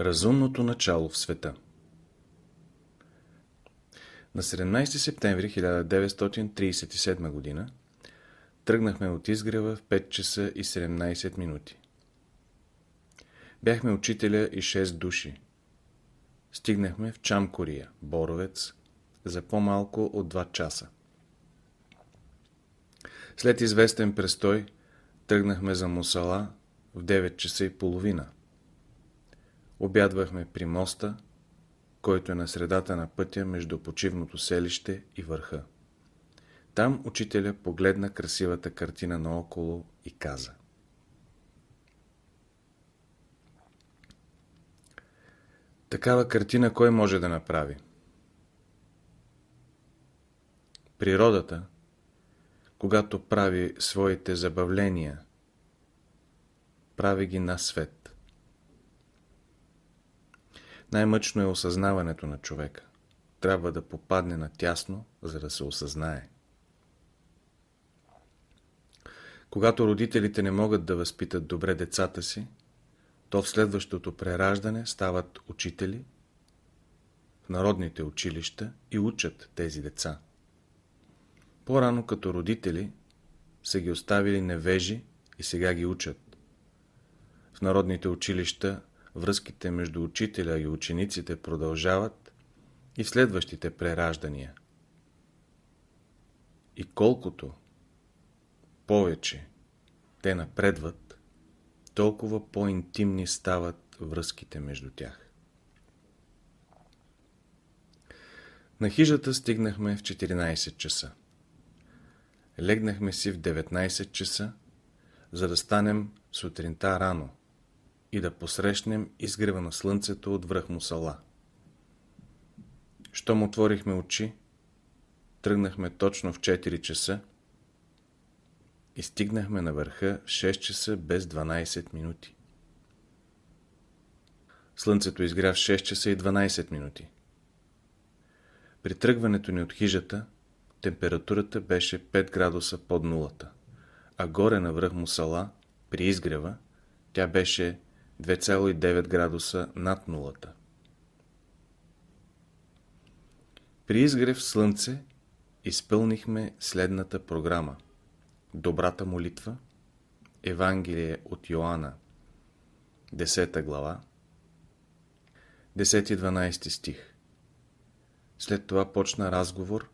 Разумното начало в света На 17 септември 1937 г. тръгнахме от изгрева в 5 часа и 17 минути. Бяхме учителя и 6 души. Стигнахме в Чамкория, Боровец, за по-малко от 2 часа. След известен престой тръгнахме за Мусала в 9 часа и половина. Обядвахме при моста, който е на средата на пътя между почивното селище и върха. Там учителя погледна красивата картина наоколо и каза Такава картина кой може да направи? Природата, когато прави своите забавления, прави ги на свет. Най-мъчно е осъзнаването на човека. Трябва да попадне на тясно, за да се осъзнае. Когато родителите не могат да възпитат добре децата си, то в следващото прераждане стават учители в народните училища и учат тези деца. По-рано като родители са ги оставили невежи и сега ги учат. В народните училища връзките между учителя и учениците продължават и в следващите прераждания. И колкото повече те напредват, толкова по-интимни стават връзките между тях. На хижата стигнахме в 14 часа. Легнахме си в 19 часа, за да станем сутринта рано и да посрещнем изгрева на слънцето от връх Мусала. Щом отворихме очи, тръгнахме точно в 4 часа и стигнахме на върха 6 часа без 12 минути. Слънцето изгря в 6 часа и 12 минути. При тръгването ни от хижата, температурата беше 5 градуса под нулата, а горе на връх Мусала, при изгрева, тя беше 2,9 градуса над нулата. При изгрев слънце изпълнихме следната програма. Добрата молитва, Евангелие от Йоанна, 10 глава, 10-12 стих. След това почна разговор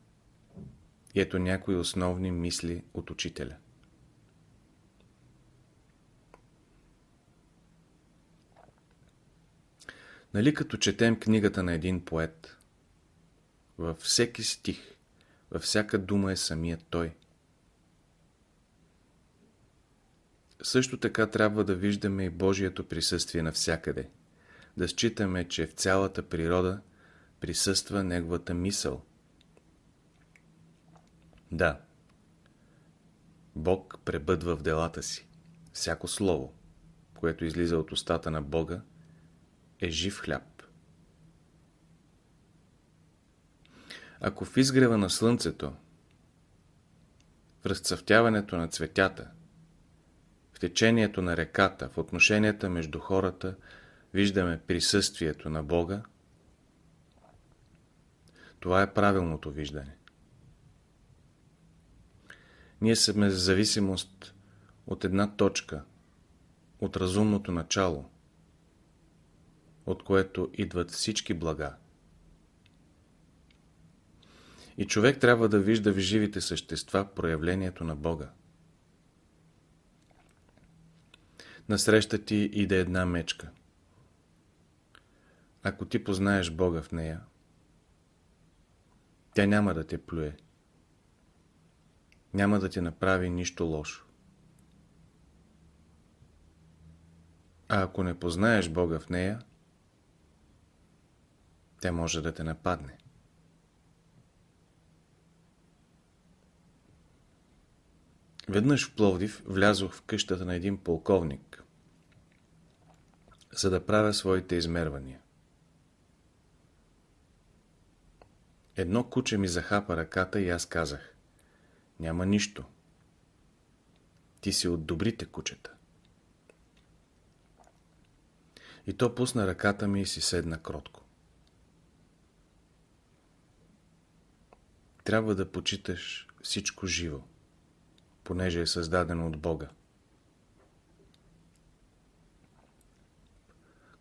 и ето някои основни мисли от учителя. Нали като четем книгата на един поет? Във всеки стих, във всяка дума е самият той. Също така трябва да виждаме и Божието присъствие навсякъде. Да считаме, че в цялата природа присъства Неговата мисъл. Да, Бог пребъдва в делата си. Всяко слово, което излиза от устата на Бога, е жив хляб. Ако в изгрева на слънцето, в разцъфтяването на цветята, в течението на реката, в отношенията между хората, виждаме присъствието на Бога, това е правилното виждане. Ние сме в зависимост от една точка, от разумното начало, от което идват всички блага. И човек трябва да вижда в живите същества проявлението на Бога. Насреща ти иде една мечка. Ако ти познаеш Бога в нея, тя няма да те плюе. Няма да ти направи нищо лошо. А ако не познаеш Бога в нея, тя може да те нападне. Веднъж в Пловдив влязох в къщата на един полковник, за да правя своите измервания. Едно куче ми захапа ръката и аз казах Няма нищо. Ти си от добрите кучета. И то пусна ръката ми и си седна кротко. Трябва да почиташ всичко живо, понеже е създадено от Бога.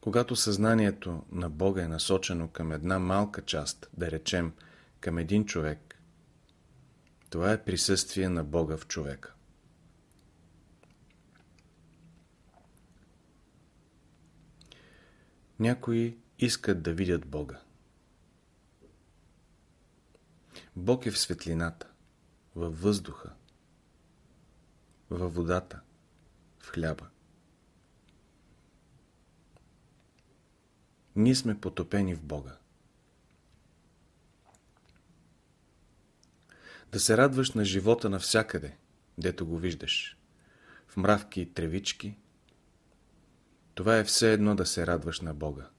Когато съзнанието на Бога е насочено към една малка част, да речем към един човек, това е присъствие на Бога в човека. Някои искат да видят Бога. Бог е в светлината, във въздуха, във водата, в хляба. Ние сме потопени в Бога. Да се радваш на живота навсякъде, дето го виждаш. В мравки и тревички. Това е все едно да се радваш на Бога.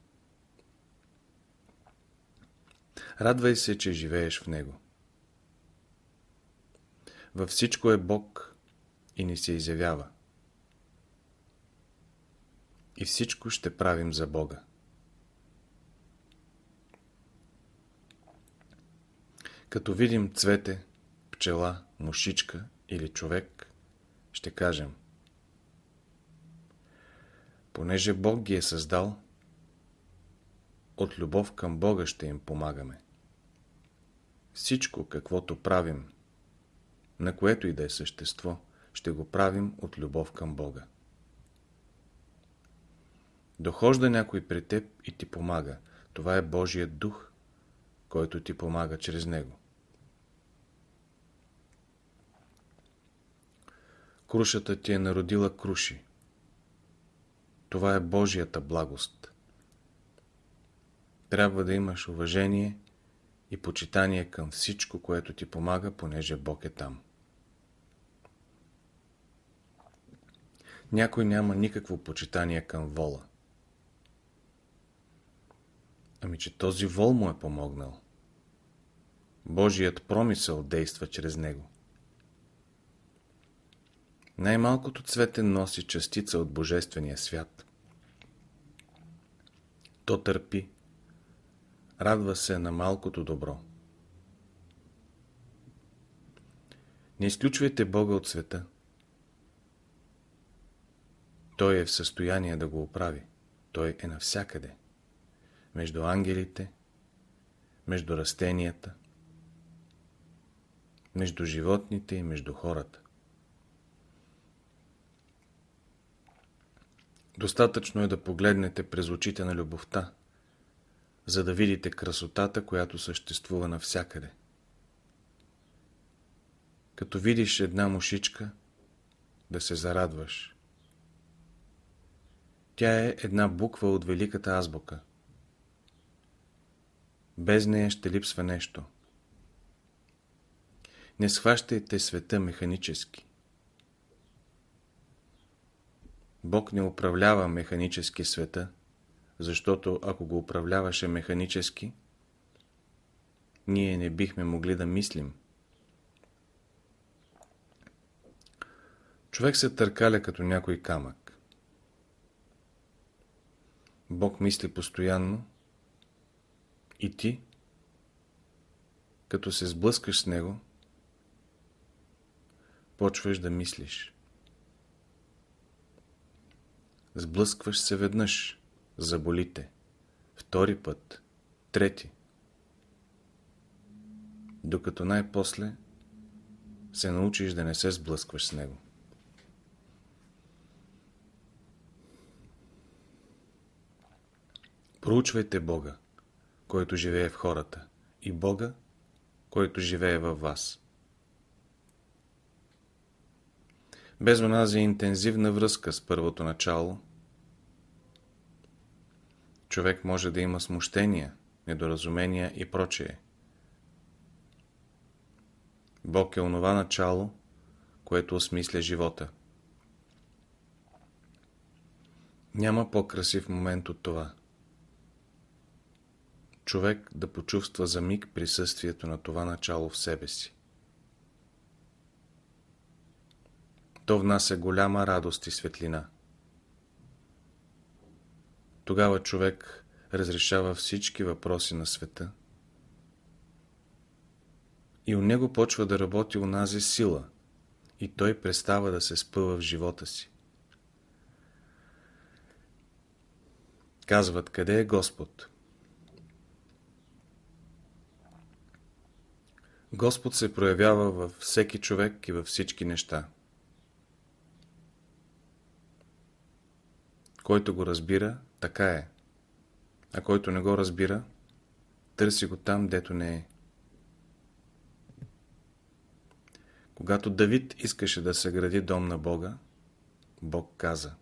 Радвай се, че живееш в Него. Във всичко е Бог и ни се изявява. И всичко ще правим за Бога. Като видим цвете, пчела, мушичка или човек, ще кажем Понеже Бог ги е създал, от любов към Бога ще им помагаме. Всичко, каквото правим, на което и да е същество, ще го правим от любов към Бога. Дохожда някой при теб и ти помага. Това е Божият дух, който ти помага чрез него. Крушата ти е народила круши. Това е Божията благост. Трябва да имаш уважение и почитание към всичко, което ти помага, понеже Бог е там. Някой няма никакво почитание към вола. Ами, че този вол му е помогнал. Божият промисъл действа чрез него. Най-малкото цвете носи частица от Божествения свят. То търпи, радва се на малкото добро. Не изключвайте Бога от света. Той е в състояние да го оправи. Той е навсякъде. Между ангелите, между растенията, между животните и между хората. Достатъчно е да погледнете през очите на любовта, за да видите красотата, която съществува навсякъде. Като видиш една мушичка, да се зарадваш. Тя е една буква от великата азбука. Без нея ще липсва нещо. Не схващайте света механически. Бог не управлява механически света, защото ако го управляваше механически, ние не бихме могли да мислим. Човек се търкаля като някой камък. Бог мисли постоянно и ти, като се сблъскаш с Него, почваш да мислиш. Сблъскваш се веднъж, заболите. Втори път, трети. Докато най-после се научиш да не се сблъскваш с него. Проучвайте Бога, който живее в хората, и Бога, който живее във вас. без онази интензивна връзка с първото начало, човек може да има смущения, недоразумения и прочее. Бог е онова начало, което осмисля живота. Няма по-красив момент от това. Човек да почувства за миг присъствието на това начало в себе си. то внася голяма радост и светлина. Тогава човек разрешава всички въпроси на света и у него почва да работи унази сила и той престава да се спъва в живота си. Казват, къде е Господ? Господ се проявява във всеки човек и във всички неща. Който го разбира, така е. А който не го разбира, търси го там, дето не е. Когато Давид искаше да съгради дом на Бога, Бог каза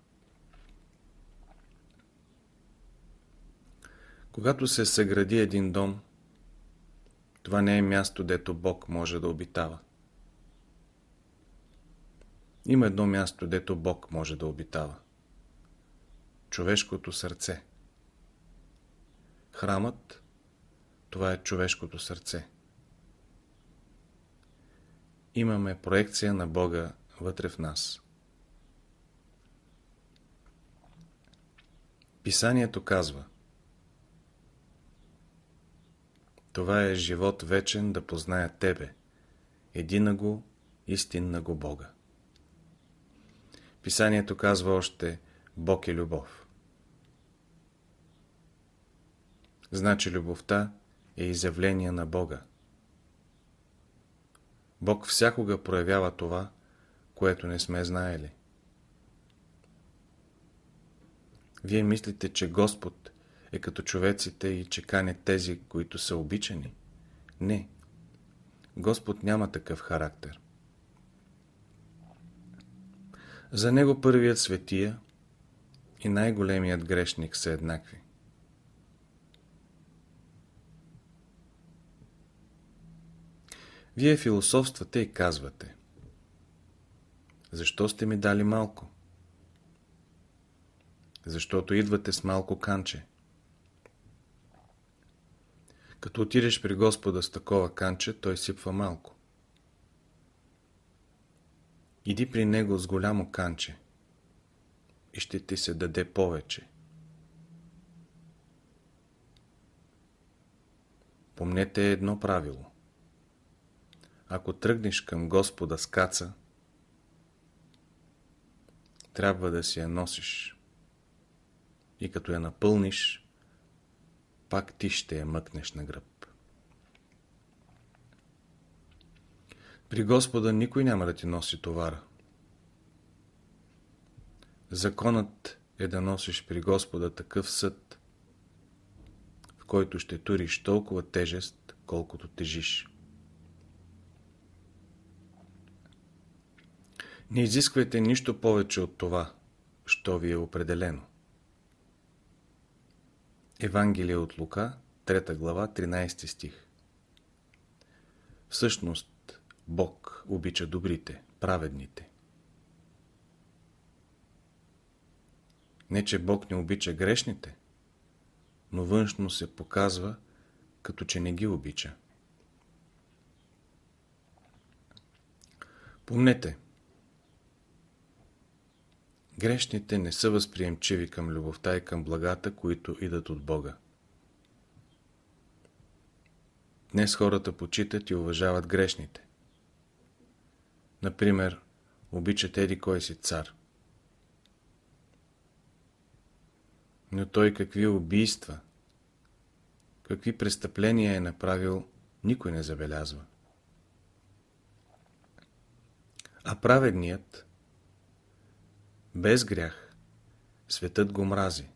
Когато се съгради един дом, това не е място, дето Бог може да обитава. Има едно място, дето Бог може да обитава. Човешкото сърце. Храмът, това е човешкото сърце. Имаме проекция на Бога вътре в нас. Писанието казва Това е живот вечен да позная Тебе, едина го, истинна го Бога. Писанието казва още Бог е любов. Значи любовта е изявление на Бога. Бог всякога проявява това, което не сме знаели. Вие мислите, че Господ е като човеците и че кане тези, които са обичани? Не. Господ няма такъв характер. За него първият светия и най-големият грешник са еднакви. Вие философствате и казвате Защо сте ми дали малко? Защото идвате с малко канче. Като отидеш при Господа с такова канче, той сипва малко. Иди при Него с голямо канче и ще ти се даде повече. Помнете едно правило. Ако тръгнеш към Господа с каца, трябва да си я носиш. И като я напълниш, пак ти ще я мъкнеш на гръб. При Господа никой няма да ти носи товара. Законът е да носиш при Господа такъв съд, в който ще туриш толкова тежест, колкото тежиш. Не изисквайте нищо повече от това, що ви е определено. Евангелие от Лука, 3 глава, 13 стих Всъщност, Бог обича добрите, праведните. Не, че Бог не обича грешните, но външно се показва, като че не ги обича. Помнете, Грешните не са възприемчиви към любовта и към благата, които идат от Бога. Днес хората почитат и уважават грешните. Например, обичат еди кой си цар. Но той какви убийства, какви престъпления е направил, никой не забелязва. А праведният, без грях. Светът го мрази.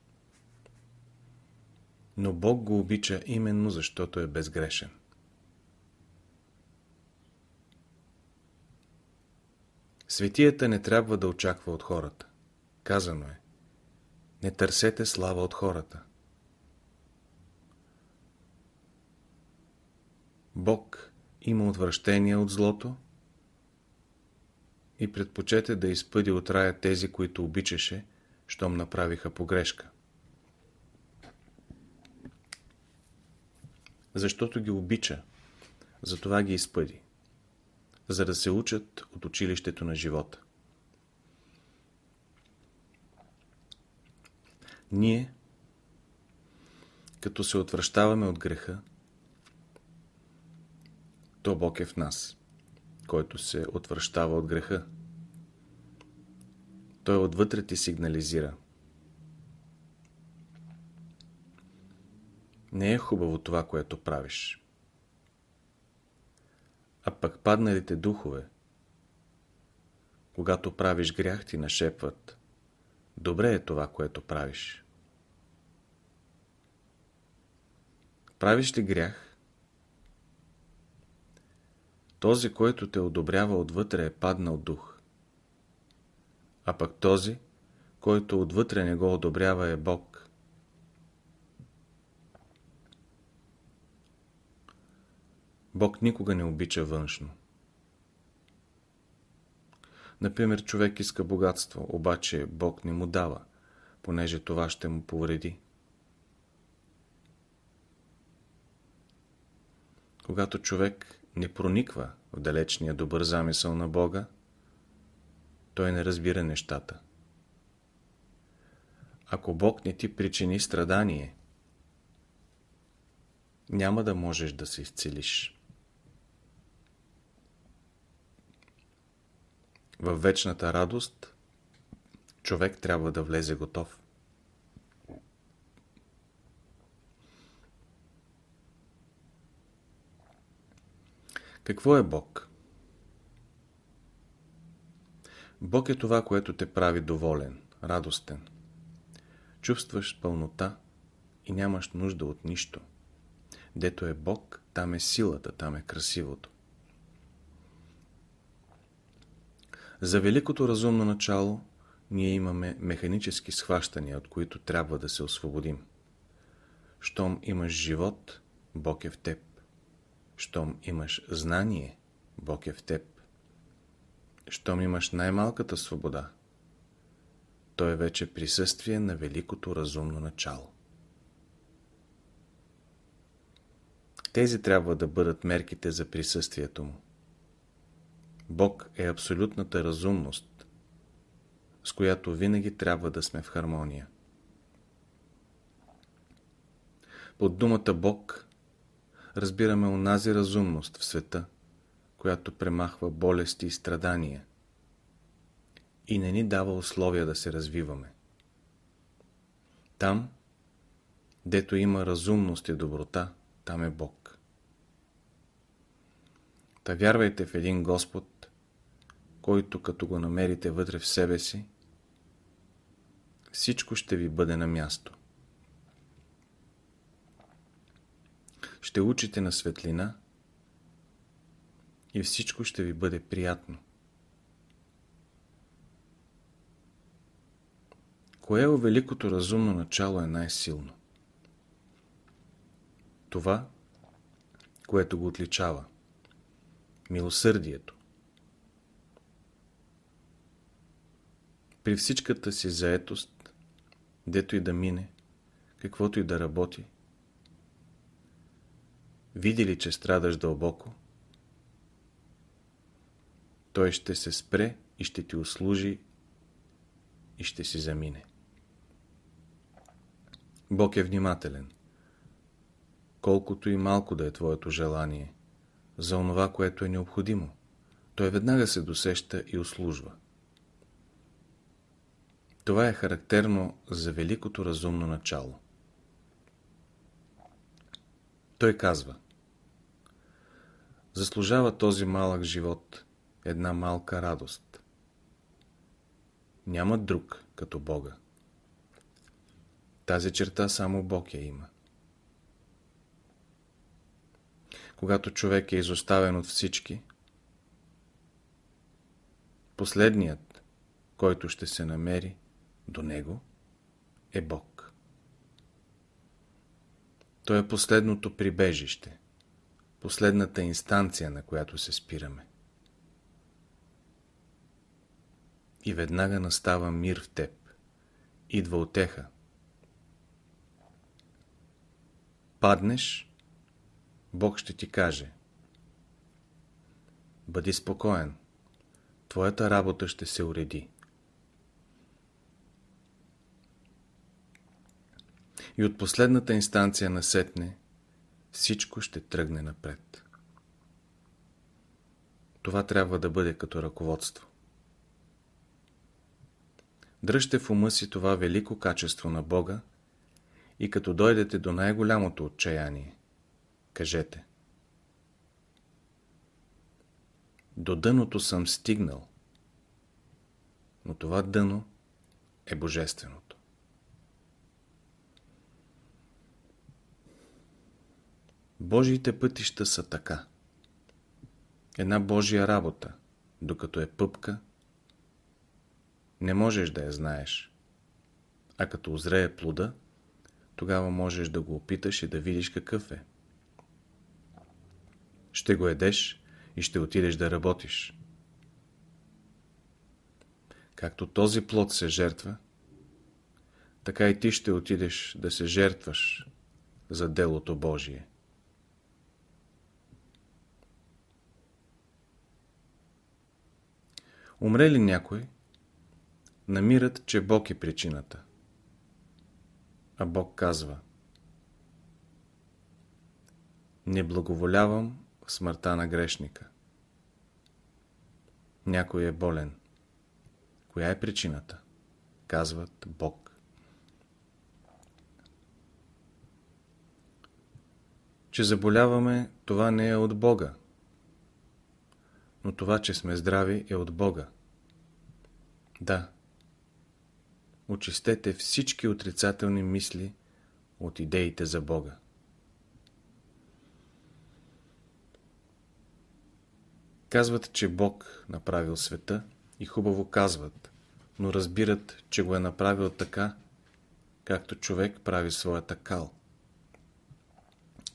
Но Бог го обича именно защото е безгрешен. Светията не трябва да очаква от хората. Казано е. Не търсете слава от хората. Бог има отвращение от злото и предпочете да изпъди от рая тези, които обичаше, щом направиха погрешка. Защото ги обича, затова ги изпъди, за да се учат от училището на живота. Ние Като се отвръщаваме от греха, то Бог е в нас, който се отвръщава от греха. Той отвътре ти сигнализира. Не е хубаво това, което правиш. А пък падналите духове, когато правиш грях, ти нашепват. Добре е това, което правиш. Правиш ли грях? Този, който те одобрява отвътре е паднал дух. А пък този, който отвътре не го одобрява е Бог. Бог никога не обича външно. Например, човек иска богатство, обаче Бог не му дава, понеже това ще му повреди. Когато човек не прониква в далечния добър замисъл на Бога, той не разбира нещата. Ако Бог не ти причини страдание, няма да можеш да се изцелиш. В вечната радост човек трябва да влезе готов. Какво е Бог? Бог е това, което те прави доволен, радостен. Чувстваш пълнота и нямаш нужда от нищо. Дето е Бог, там е силата, там е красивото. За великото разумно начало ние имаме механически схващания, от които трябва да се освободим. Щом имаш живот, Бог е в теб. Щом имаш знание, Бог е в теб. Щом имаш най-малката свобода, то е вече присъствие на великото разумно начало. Тези трябва да бъдат мерките за присъствието му. Бог е абсолютната разумност, с която винаги трябва да сме в хармония. Под думата Бог разбираме онази разумност в света, която премахва болести и страдания и не ни дава условия да се развиваме. Там, дето има разумност и доброта, там е Бог. Та вярвайте в един Господ, който като го намерите вътре в себе си, всичко ще ви бъде на място. Ще учите на светлина и всичко ще ви бъде приятно. Кое е великото разумно начало е най-силно? Това, което го отличава. Милосърдието. При всичката си заетост, дето и да мине, каквото и да работи, види ли, че страдаш дълбоко, той ще се спре и ще ти услужи и ще си замине. Бог е внимателен. Колкото и малко да е твоето желание, за онова, което е необходимо, той веднага се досеща и услужва. Това е характерно за великото разумно начало. Той казва Заслужава този малък живот една малка радост. Няма друг като Бога. Тази черта само Бог я има. Когато човек е изоставен от всички, последният, който ще се намери, до него е Бог. Той е последното прибежище, последната инстанция, на която се спираме. И веднага настава мир в теб. Идва отеха. Паднеш, Бог ще ти каже Бъди спокоен. Твоята работа ще се уреди. И от последната инстанция на сетне всичко ще тръгне напред. Това трябва да бъде като ръководство. Дръжте в ума си това велико качество на Бога и като дойдете до най-голямото отчаяние, кажете До дъното съм стигнал, но това дъно е божественото. Божиите пътища са така. Една Божия работа, докато е пъпка, не можеш да я знаеш. А като озрее плода, тогава можеш да го опиташ и да видиш какъв е. Ще го едеш и ще отидеш да работиш. Както този плод се жертва, така и ти ще отидеш да се жертваш за делото Божие. Умре ли някой, намират, че Бог е причината. А Бог казва Не благоволявам смъртта на грешника. Някой е болен. Коя е причината? Казват Бог. Че заболяваме, това не е от Бога. Но това, че сме здрави, е от Бога. Да, очистете всички отрицателни мисли от идеите за Бога. Казват, че Бог направил света и хубаво казват, но разбират, че го е направил така, както човек прави своята кал.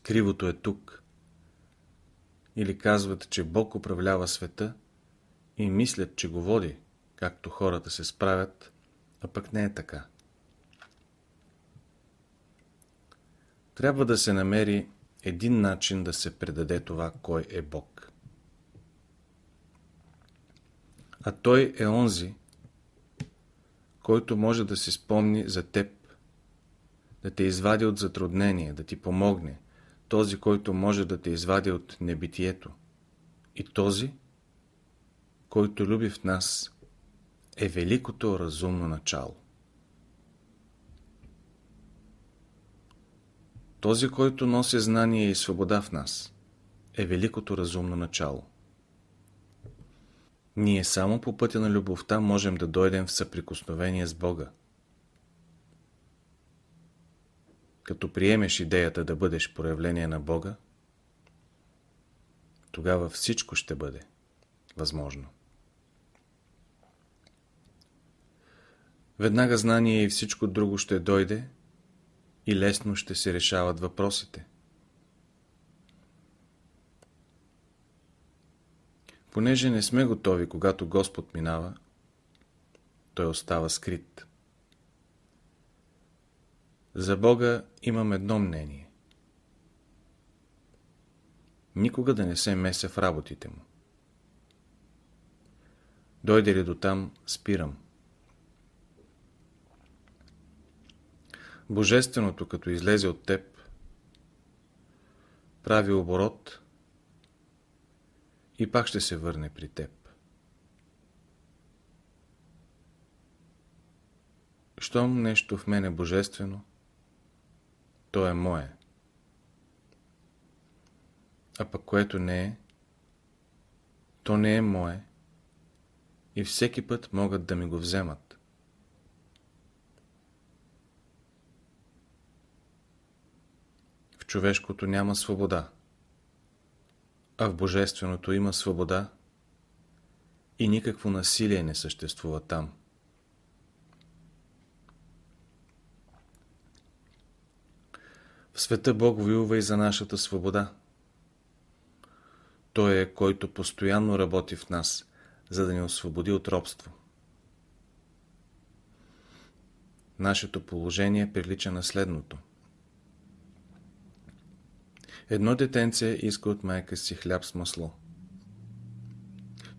Кривото е тук. Или казват, че Бог управлява света и мислят, че го води, както хората се справят а пък не е така. Трябва да се намери един начин да се предаде това, кой е Бог. А Той е онзи, който може да си спомни за теб, да те извади от затруднение, да ти помогне, този, който може да те извади от небитието и този, който люби в нас е великото разумно начало. Този, който носи знание и свобода в нас, е великото разумно начало. Ние само по пътя на любовта можем да дойдем в съприкосновение с Бога. Като приемеш идеята да бъдеш проявление на Бога, тогава всичко ще бъде възможно. Веднага знание и всичко друго ще дойде и лесно ще се решават въпросите. Понеже не сме готови, когато Господ минава, Той остава скрит. За Бога имам едно мнение. Никога да не се меся в работите му. Дойде ли до там, спирам. Божественото, като излезе от теб, прави оборот и пак ще се върне при теб. Щом нещо в мен е божествено, то е мое. А пък което не е, то не е мое и всеки път могат да ми го вземат. човешкото няма свобода, а в божественото има свобода и никакво насилие не съществува там. Света Бог воюва и за нашата свобода. Той е, който постоянно работи в нас, за да ни освободи от робство. Нашето положение прилича на следното – Едно детенце иска от майка си хляб с масло,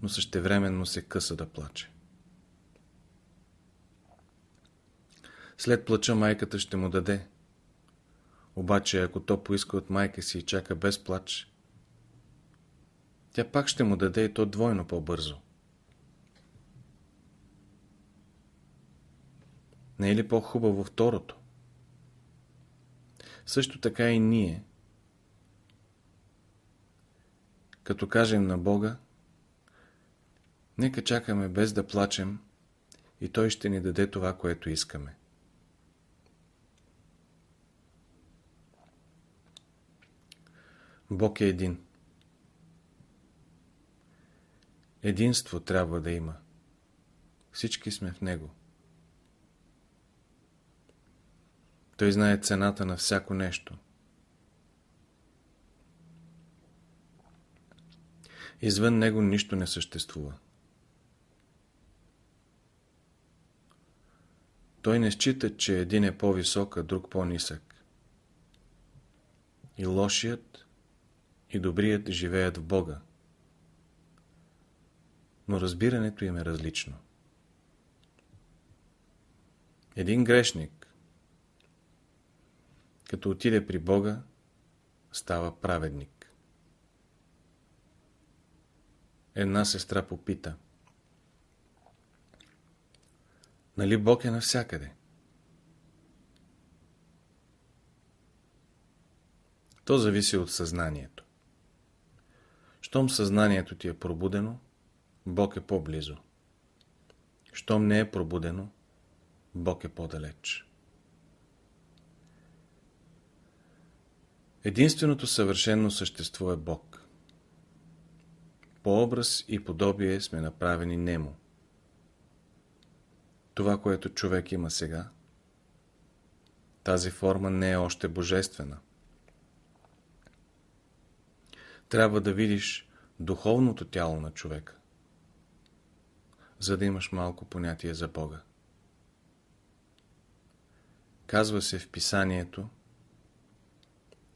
но същевременно се къса да плаче. След плача майката ще му даде, Обаче, ако то поиска от майка си и чака без плач, тя пак ще му даде и то двойно по-бързо. Не е ли по-хубаво второто? Също така и ние, като кажем на Бога, нека чакаме без да плачем и Той ще ни даде това, което искаме. Бог е един. Единство трябва да има. Всички сме в Него. Той знае цената на всяко нещо. Извън Него нищо не съществува. Той не счита, че един е по-висок, а друг по-нисък. И лошият, и добрият живеят в Бога. Но разбирането им е различно. Един грешник, като отиде при Бога, става праведник. Една сестра попита. Нали Бог е навсякъде? То зависи от съзнанието. Щом съзнанието ти е пробудено, Бог е по-близо. Щом не е пробудено, Бог е по-далеч. Единственото съвършено същество е Бог. По образ и подобие сме направени Немо. Това, което човек има сега, тази форма не е още божествена. Трябва да видиш духовното тяло на човека, за да имаш малко понятие за Бога. Казва се в писанието,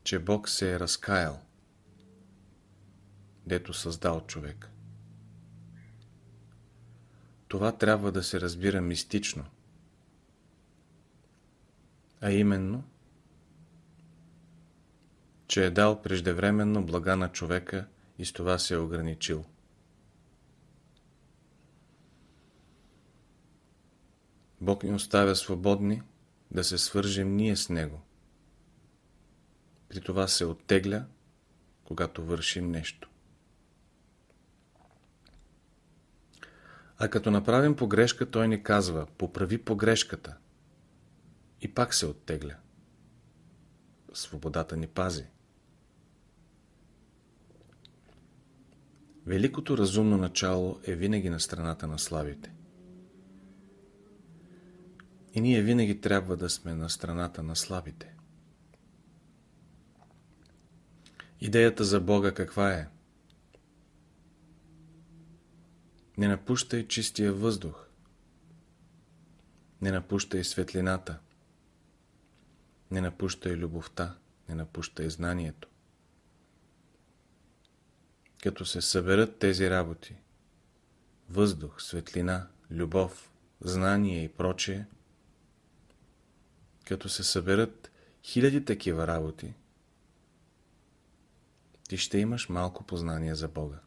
че Бог се е разкаял, дето създал човек. Това трябва да се разбира мистично, а именно, че е дал преждевременно блага на човека и с това се е ограничил. Бог ни оставя свободни да се свържем ние с Него – при това се оттегля, когато вършим нещо. А като направим погрешка, той ни казва, поправи погрешката. И пак се оттегля. Свободата ни пази. Великото разумно начало е винаги на страната на славите. И ние винаги трябва да сме на страната на слабите. Идеята за Бога каква е? Не напущай чистия въздух. Не напущай светлината. Не напущай любовта. Не напущай знанието. Като се съберат тези работи, въздух, светлина, любов, знание и прочее, като се съберат хиляди такива работи, ти ще имаш малко познание за Бога.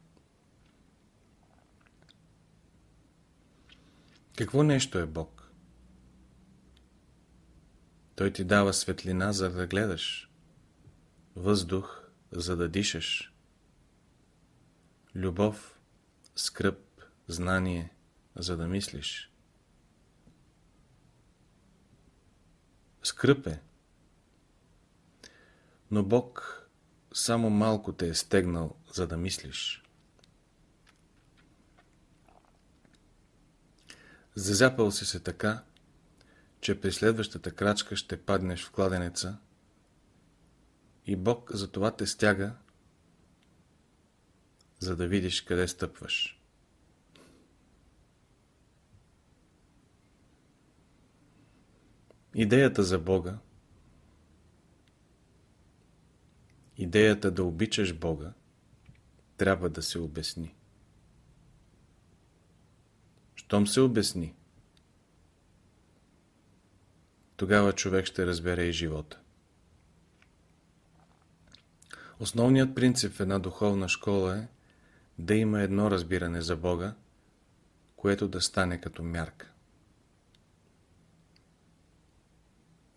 Какво нещо е Бог? Той ти дава светлина, за да гледаш, въздух, за да дишаш, любов, скръп, знание, за да мислиш. Скръп е. Но Бог само малко те е стегнал, за да мислиш. Зазяпал си се така, че при следващата крачка ще паднеш в кладенеца и Бог за това те стяга, за да видиш къде стъпваш. Идеята за Бога Идеята да обичаш Бога трябва да се обясни. Щом се обясни, тогава човек ще разбере и живота. Основният принцип в една духовна школа е да има едно разбиране за Бога, което да стане като мярка.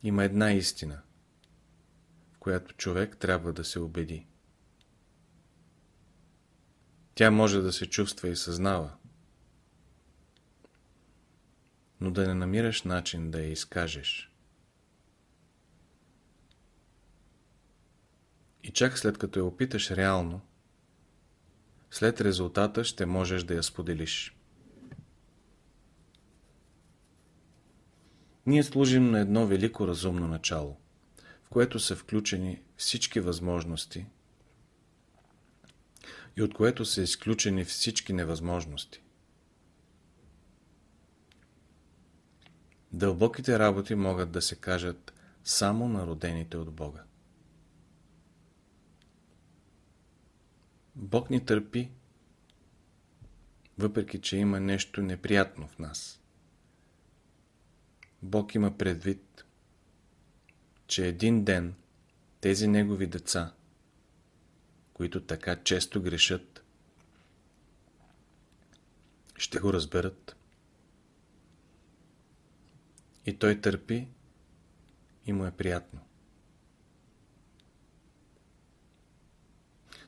Има една истина, в която човек трябва да се убеди. Тя може да се чувства и съзнава, но да не намираш начин да я изкажеш. И чак след като я опиташ реално, след резултата ще можеш да я споделиш. Ние служим на едно велико разумно начало, в което са включени всички възможности и от което са изключени всички невъзможности. Дълбоките работи могат да се кажат само на родените от Бога. Бог ни търпи, въпреки че има нещо неприятно в нас. Бог има предвид, че един ден тези негови деца, които така често грешат, ще го разберат. И той търпи и му е приятно.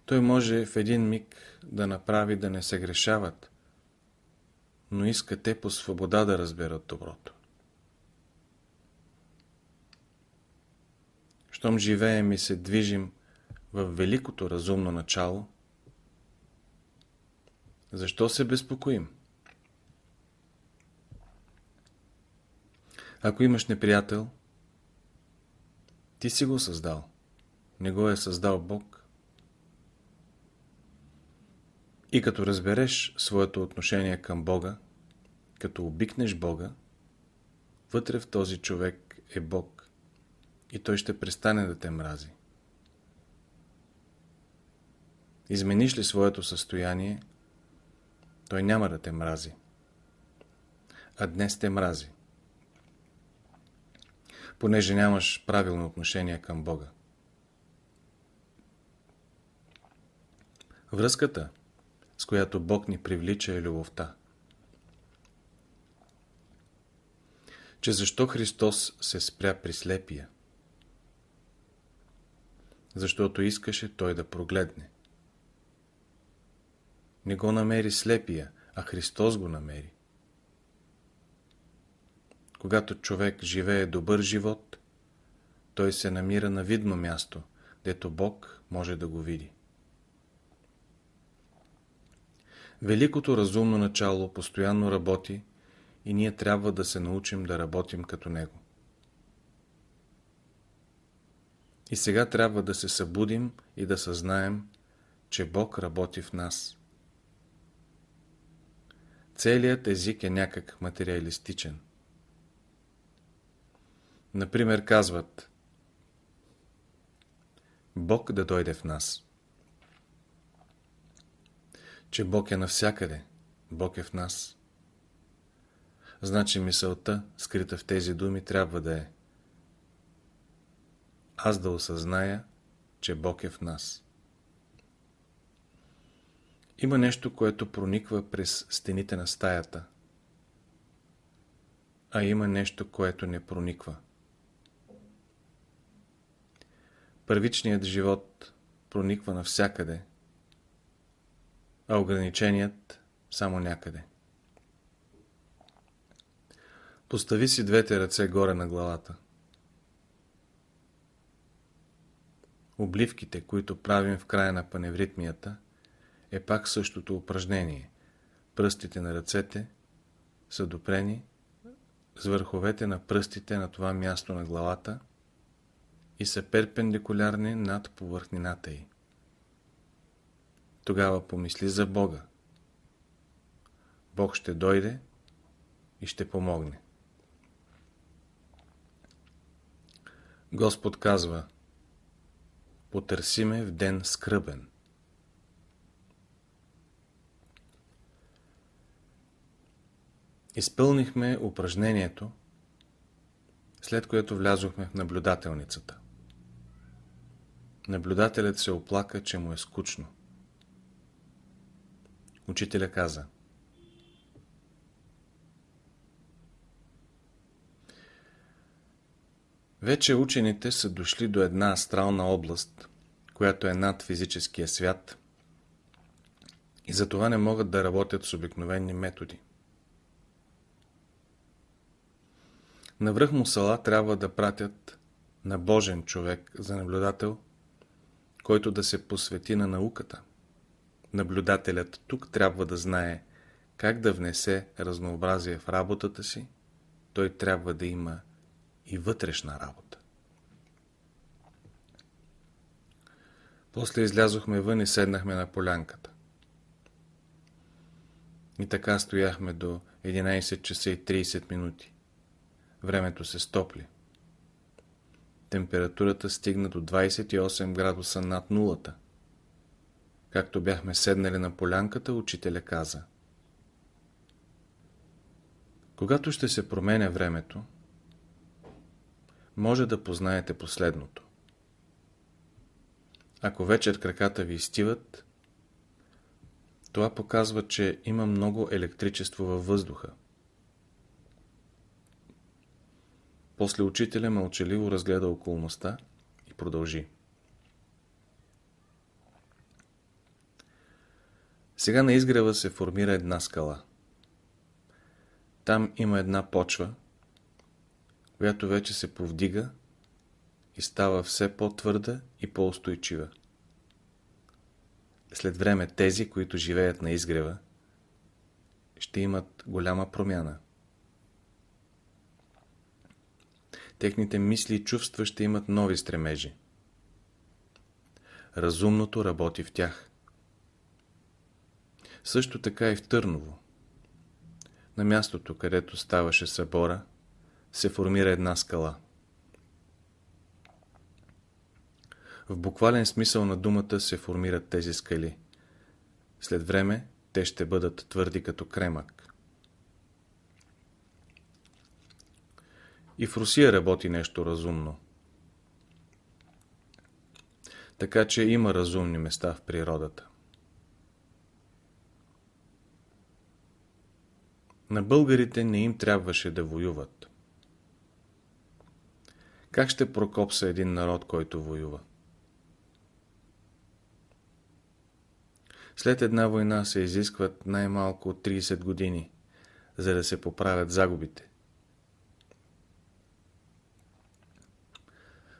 Той може в един миг да направи да не се грешават, но иска те по свобода да разберат доброто. Щом живеем и се движим в великото разумно начало, защо се безпокоим? Ако имаш неприятел, ти си го създал. Не го е създал Бог. И като разбереш своето отношение към Бога, като обикнеш Бога, вътре в този човек е Бог и той ще престане да те мрази. Измениш ли своето състояние, той няма да те мрази. А днес те мрази. Понеже нямаш правилно отношение към Бога. Връзката, с която Бог ни привлича е любовта. Че защо Христос се спря при слепия? Защото искаше той да прогледне. Не го намери слепия, а Христос го намери. Когато човек живее добър живот, той се намира на видно място, дето Бог може да го види. Великото разумно начало постоянно работи и ние трябва да се научим да работим като него. И сега трябва да се събудим и да съзнаем, че Бог работи в нас. Целият език е някак материалистичен. Например, казват Бог да дойде в нас. Че Бог е навсякъде, Бог е в нас. Значи мисълта, скрита в тези думи, трябва да е аз да осъзная, че Бог е в нас. Има нещо, което прониква през стените на стаята, а има нещо, което не прониква. Първичният живот прониква навсякъде, а ограниченият само някъде. Постави си двете ръце горе на главата. Обливките, които правим в края на паневритмията, е пак същото упражнение. Пръстите на ръцете са допрени с върховете на пръстите на това място на главата и са перпендикулярни над повърхнината й. Тогава помисли за Бога. Бог ще дойде и ще помогне. Господ казва Потърси ме в ден скръбен. Изпълнихме упражнението, след което влязохме в наблюдателницата. Наблюдателят се оплака, че му е скучно. Учителя каза Вече учените са дошли до една астрална област, която е над физическия свят и затова не могат да работят с обикновени методи. На връх Мусала трябва да пратят на Божен човек за наблюдател, който да се посвети на науката. Наблюдателят тук трябва да знае как да внесе разнообразие в работата си, той трябва да има и вътрешна работа. После излязохме вън и седнахме на полянката. И така стояхме до 11 часа и 30 минути. Времето се стопли. Температурата стигна до 28 градуса над нулата. Както бяхме седнали на полянката, учителя каза. Когато ще се променя времето, може да познаете последното. Ако вечер краката ви изтиват, това показва, че има много електричество във въздуха. После учителя мълчаливо разгледа околността и продължи. Сега на изгрева се формира една скала. Там има една почва, която вече се повдига и става все по-твърда и по-устойчива. След време тези, които живеят на изгрева, ще имат голяма промяна. Техните мисли и чувства ще имат нови стремежи. Разумното работи в тях. Също така и в Търново. На мястото, където ставаше събора, се формира една скала. В буквален смисъл на думата се формират тези скали. След време те ще бъдат твърди като кремък. И в Русия работи нещо разумно. Така че има разумни места в природата. На българите не им трябваше да воюват. Как ще прокопса един народ, който воюва? След една война се изискват най-малко 30 години, за да се поправят загубите.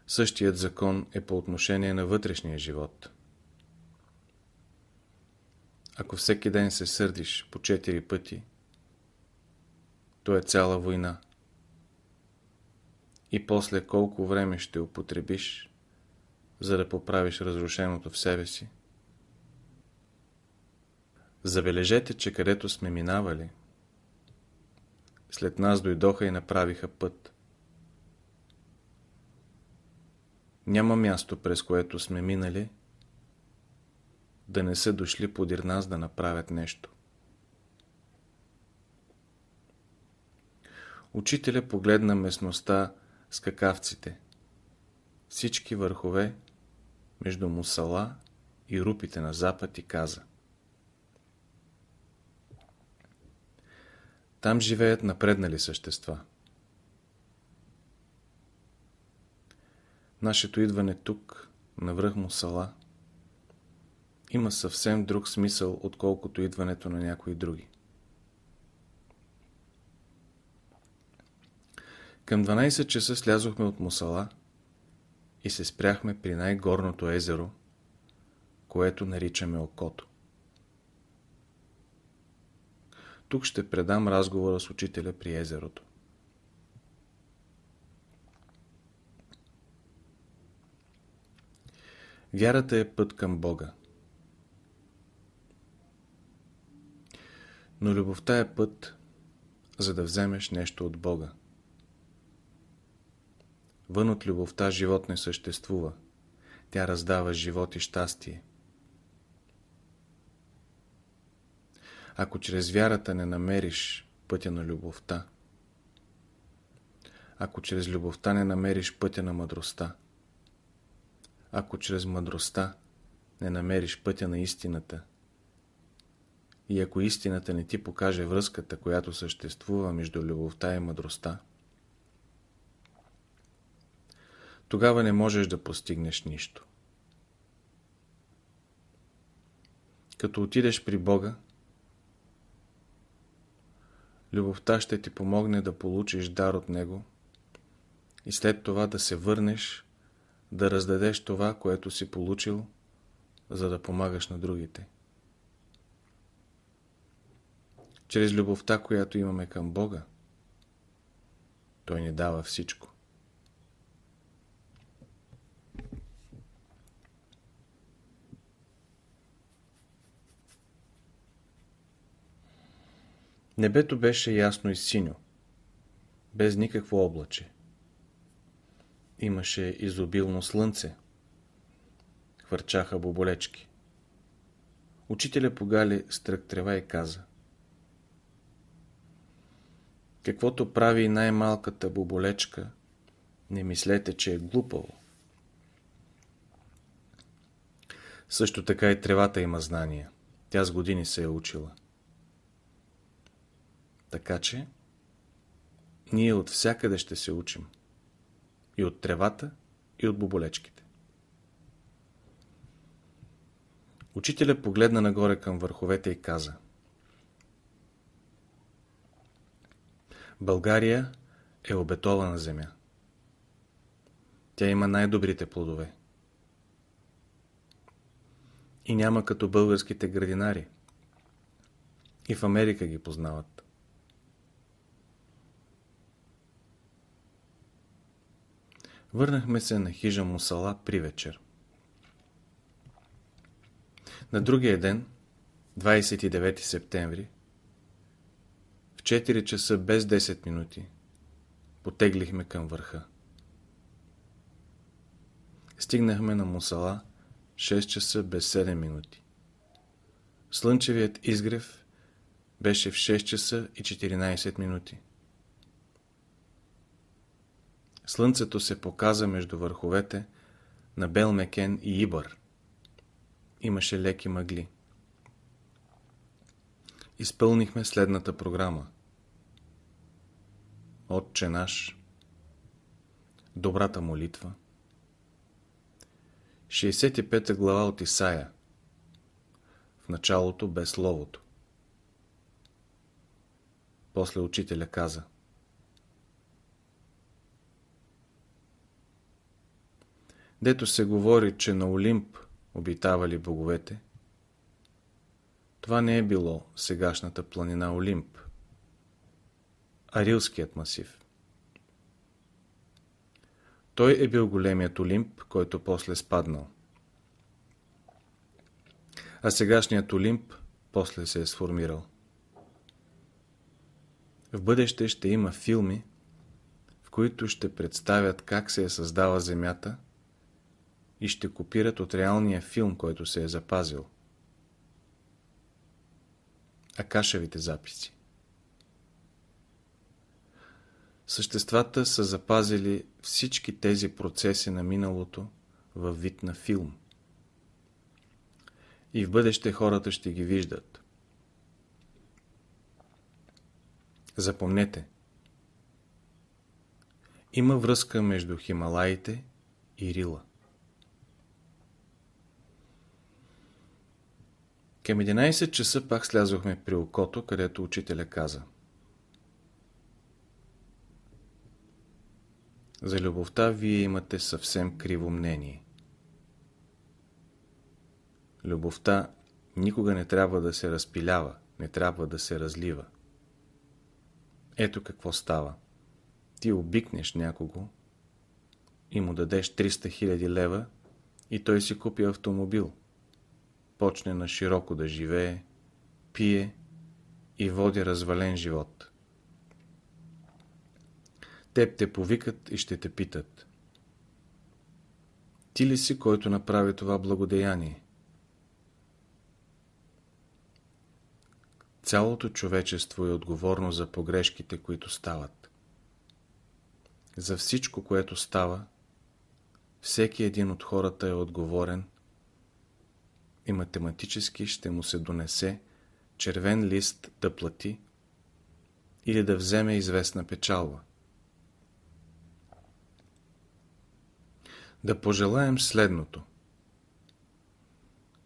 Същият закон е по отношение на вътрешния живот. Ако всеки ден се сърдиш по 4 пъти, то е цяла война. И после колко време ще употребиш, за да поправиш разрушеното в себе си? Забележете, че където сме минавали, след нас дойдоха и направиха път. Няма място, през което сме минали, да не са дошли подир нас да направят нещо. Учителя погледна местността с какавците. Всички върхове между Мусала и рупите на запад и каза – Там живеят напреднали същества. Нашето идване тук, на връх Мусала, има съвсем друг смисъл, отколкото идването на някои други. Към 12 часа слязохме от Мусала и се спряхме при най-горното езеро, което наричаме Окото. Тук ще предам разговора с учителя при езерото. Вярата е път към Бога. Но любовта е път, за да вземеш нещо от Бога. Вън от любовта живот не съществува. Тя раздава живот и щастие. ако чрез вярата не намериш пътя на любовта, ако чрез любовта не намериш пътя на мъдростта, ако чрез мъдростта не намериш пътя на истината и ако истината не ти покаже връзката, която съществува между любовта и мъдростта, тогава не можеш да постигнеш нищо. Като отидеш при Бога, любовта ще ти помогне да получиш дар от Него и след това да се върнеш, да раздадеш това, което си получил, за да помагаш на другите. Чрез любовта, която имаме към Бога, Той ни дава всичко. Небето беше ясно и синьо, без никакво облаче. Имаше изобилно слънце. Хвърчаха боболечки. Учителя погали стрък трева и каза Каквото прави най-малката боболечка, не мислете, че е глупаво. Също така и тревата има знания. Тя с години се е учила. Така че, ние от всякъде ще се учим. И от тревата, и от боболечките. Учителя погледна нагоре към върховете и каза България е обетована земя. Тя има най-добрите плодове. И няма като българските градинари. И в Америка ги познават. Върнахме се на хижа Мусала при вечер. На другия ден, 29 септември, в 4 часа без 10 минути, потеглихме към върха. Стигнахме на Мусала 6 часа без 7 минути. Слънчевият изгрев беше в 6 часа и 14 минути. Слънцето се показа между върховете на Белмекен и Ибър. Имаше леки мъгли. Изпълнихме следната програма. Отче наш, добрата молитва, 65 глава от Исаия, в началото без словото. После учителя каза дето се говори, че на Олимп обитавали боговете, това не е било сегашната планина Олимп, а Рилският масив. Той е бил големият Олимп, който после спаднал. А сегашният Олимп после се е сформирал. В бъдеще ще има филми, в които ще представят как се е създала Земята – и ще копират от реалния филм, който се е запазил. Акашевите записи Съществата са запазили всички тези процеси на миналото във вид на филм. И в бъдеще хората ще ги виждат. Запомнете. Има връзка между Хималаите и Рила. Към 11 часа пак слязохме при окото, където учителя каза. За любовта вие имате съвсем криво мнение. Любовта никога не трябва да се разпилява, не трябва да се разлива. Ето какво става. Ти обикнеш някого и му дадеш 300 000 лева и той си купи автомобил почне на широко да живее, пие и води развален живот. Теб те повикат и ще те питат. Ти ли си, който направи това благодеяние? Цялото човечество е отговорно за погрешките, които стават. За всичко, което става, всеки един от хората е отговорен и математически ще му се донесе червен лист да плати или да вземе известна печалба. Да пожелаем следното.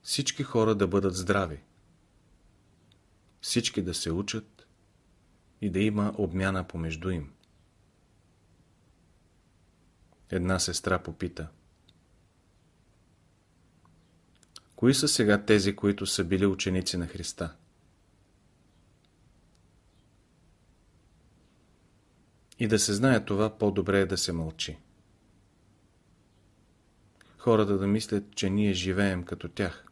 Всички хора да бъдат здрави. Всички да се учат и да има обмяна помежду им. Една сестра попита. Кои са сега тези, които са били ученици на Христа? И да се знае това, по-добре е да се мълчи. Хората да мислят, че ние живеем като тях.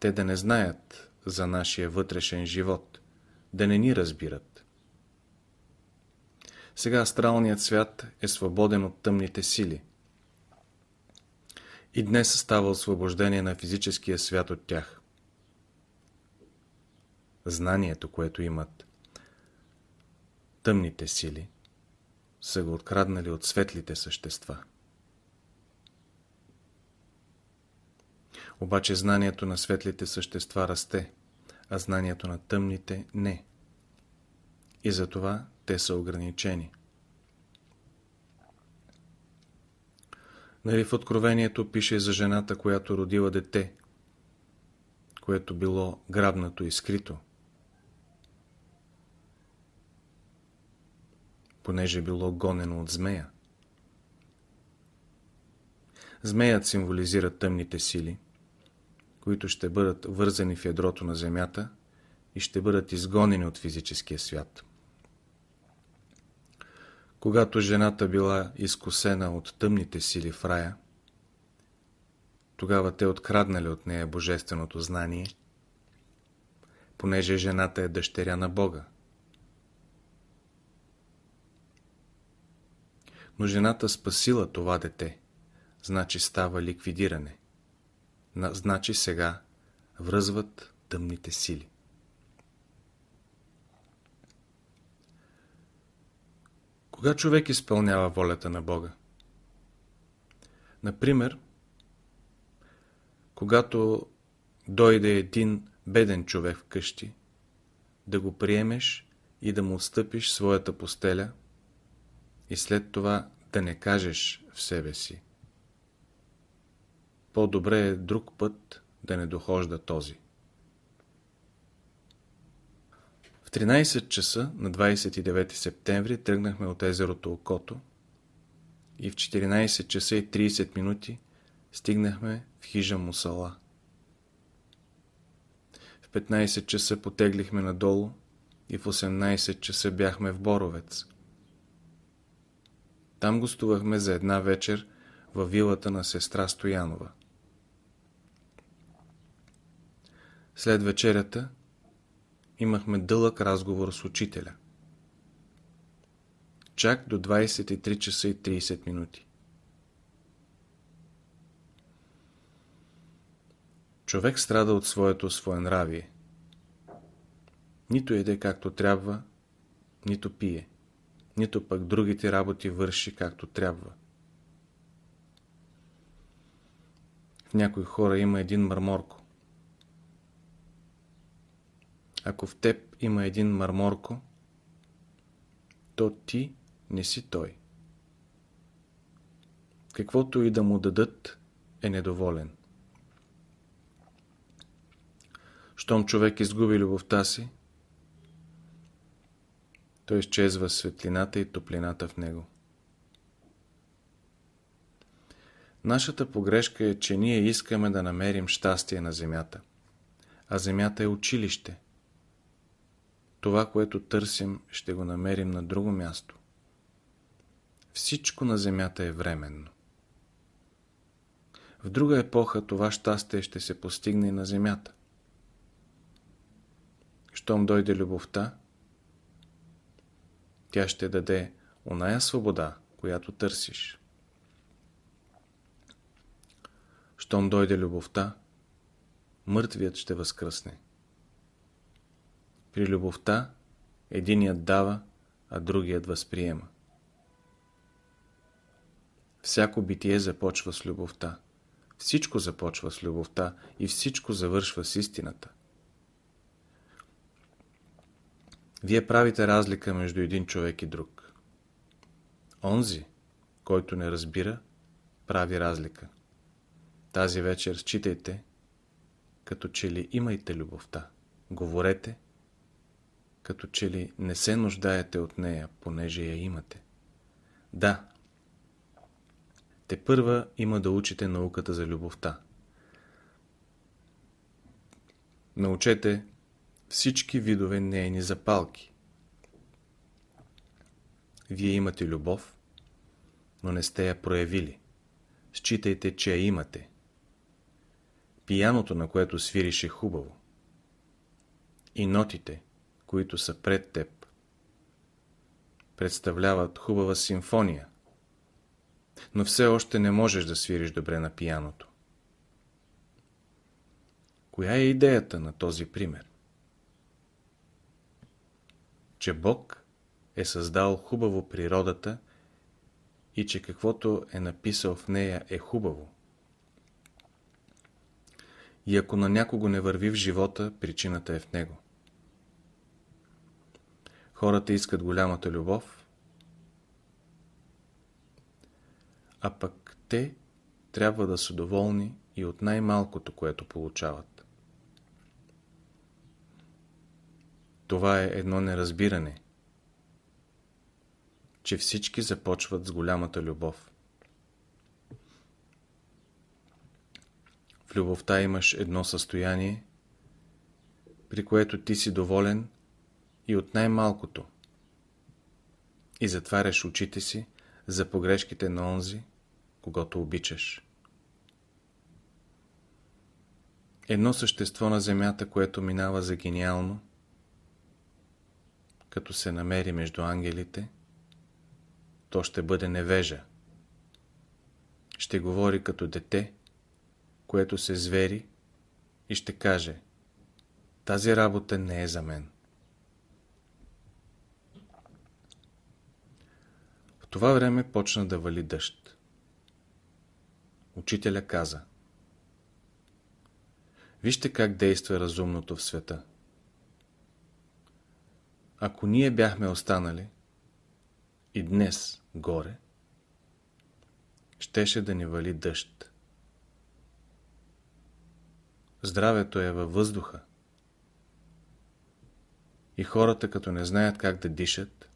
Те да не знаят за нашия вътрешен живот, да не ни разбират. Сега астралният свят е свободен от тъмните сили. И днес става освобождение на физическия свят от тях. Знанието, което имат тъмните сили, са го откраднали от светлите същества. Обаче знанието на светлите същества расте, а знанието на тъмните не. И затова те са ограничени. Нали в Откровението пише за жената, която родила дете, което било грабнато и скрито. понеже било гонено от змея. Змеят символизира тъмните сили, които ще бъдат вързани в ядрото на земята и ще бъдат изгонени от физическия свят. Когато жената била изкусена от тъмните сили в рая, тогава те откраднали от нея божественото знание, понеже жената е дъщеря на Бога. Но жената спасила това дете, значи става ликвидиране. Значи сега връзват тъмните сили. Кога човек изпълнява волята на Бога? Например, когато дойде един беден човек вкъщи, да го приемеш и да му отстъпиш своята постеля и след това да не кажеш в себе си. По-добре е друг път да не дохожда този. 13 часа на 29 септември тръгнахме от езерото Окото и в 14 часа и 30 минути стигнахме в хижа Мусала. В 15 часа потеглихме надолу и в 18 часа бяхме в Боровец. Там гостувахме за една вечер във вилата на сестра Стоянова. След вечерята имахме дълъг разговор с учителя. Чак до 23 часа и 30 минути. Човек страда от своето своенравие. Нито еде както трябва, нито пие, нито пък другите работи върши както трябва. В някои хора има един мърморко. Ако в теб има един марморко, то ти не си той. Каквото и да му дадат, е недоволен. Щом човек изгуби любовта си, той изчезва светлината и топлината в него. Нашата погрешка е, че ние искаме да намерим щастие на земята, а земята е училище. Това, което търсим, ще го намерим на друго място. Всичко на земята е временно. В друга епоха това щастие ще се постигне и на земята. Щом дойде любовта, тя ще даде оная свобода, която търсиш. Щом дойде любовта, мъртвият ще възкръсне. При любовта единият дава, а другият възприема. Всяко битие започва с любовта. Всичко започва с любовта и всичко завършва с истината. Вие правите разлика между един човек и друг. Онзи, който не разбира, прави разлика. Тази вечер считайте, като че ли имайте любовта. Говорете, като че ли не се нуждаете от нея, понеже я имате. Да, те първа има да учите науката за любовта. Научете всички видове нейни запалки. Вие имате любов, но не сте я проявили. Считайте, че я имате. Пияното, на което свириш е хубаво. И нотите, които са пред теб, представляват хубава симфония, но все още не можеш да свириш добре на пияното. Коя е идеята на този пример? Че Бог е създал хубаво природата и че каквото е написал в нея е хубаво. И ако на някого не върви в живота, причината е в него. Хората искат голямата любов, а пък те трябва да са доволни и от най-малкото, което получават. Това е едно неразбиране, че всички започват с голямата любов. В любовта имаш едно състояние, при което ти си доволен и от най-малкото и затваряш очите си за погрешките на онзи, когато обичаш. Едно същество на земята, което минава за гениално, като се намери между ангелите, то ще бъде невежа. Ще говори като дете, което се звери и ще каже тази работа не е за мен. В това време почна да вали дъжд. Учителя каза Вижте как действа разумното в света. Ако ние бяхме останали и днес горе, щеше да ни вали дъжд. Здравето е във въздуха. И хората, като не знаят как да дишат,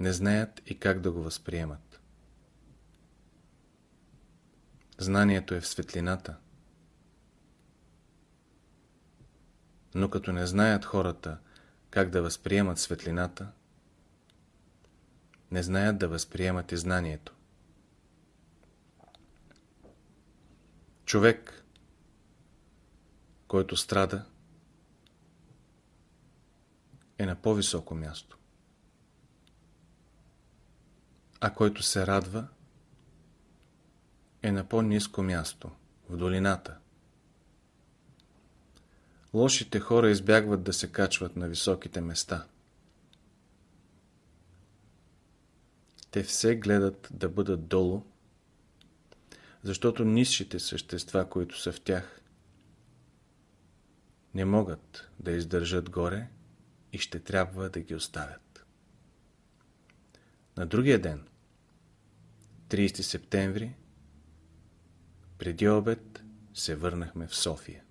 не знаят и как да го възприемат. Знанието е в светлината. Но като не знаят хората как да възприемат светлината, не знаят да възприемат и знанието. Човек, който страда, е на по-високо място. А който се радва, е на по-низко място, в долината. Лошите хора избягват да се качват на високите места. Те все гледат да бъдат долу, защото низшите същества, които са в тях, не могат да издържат горе и ще трябва да ги оставят. На другия ден, 30 септември, преди обед, се върнахме в София.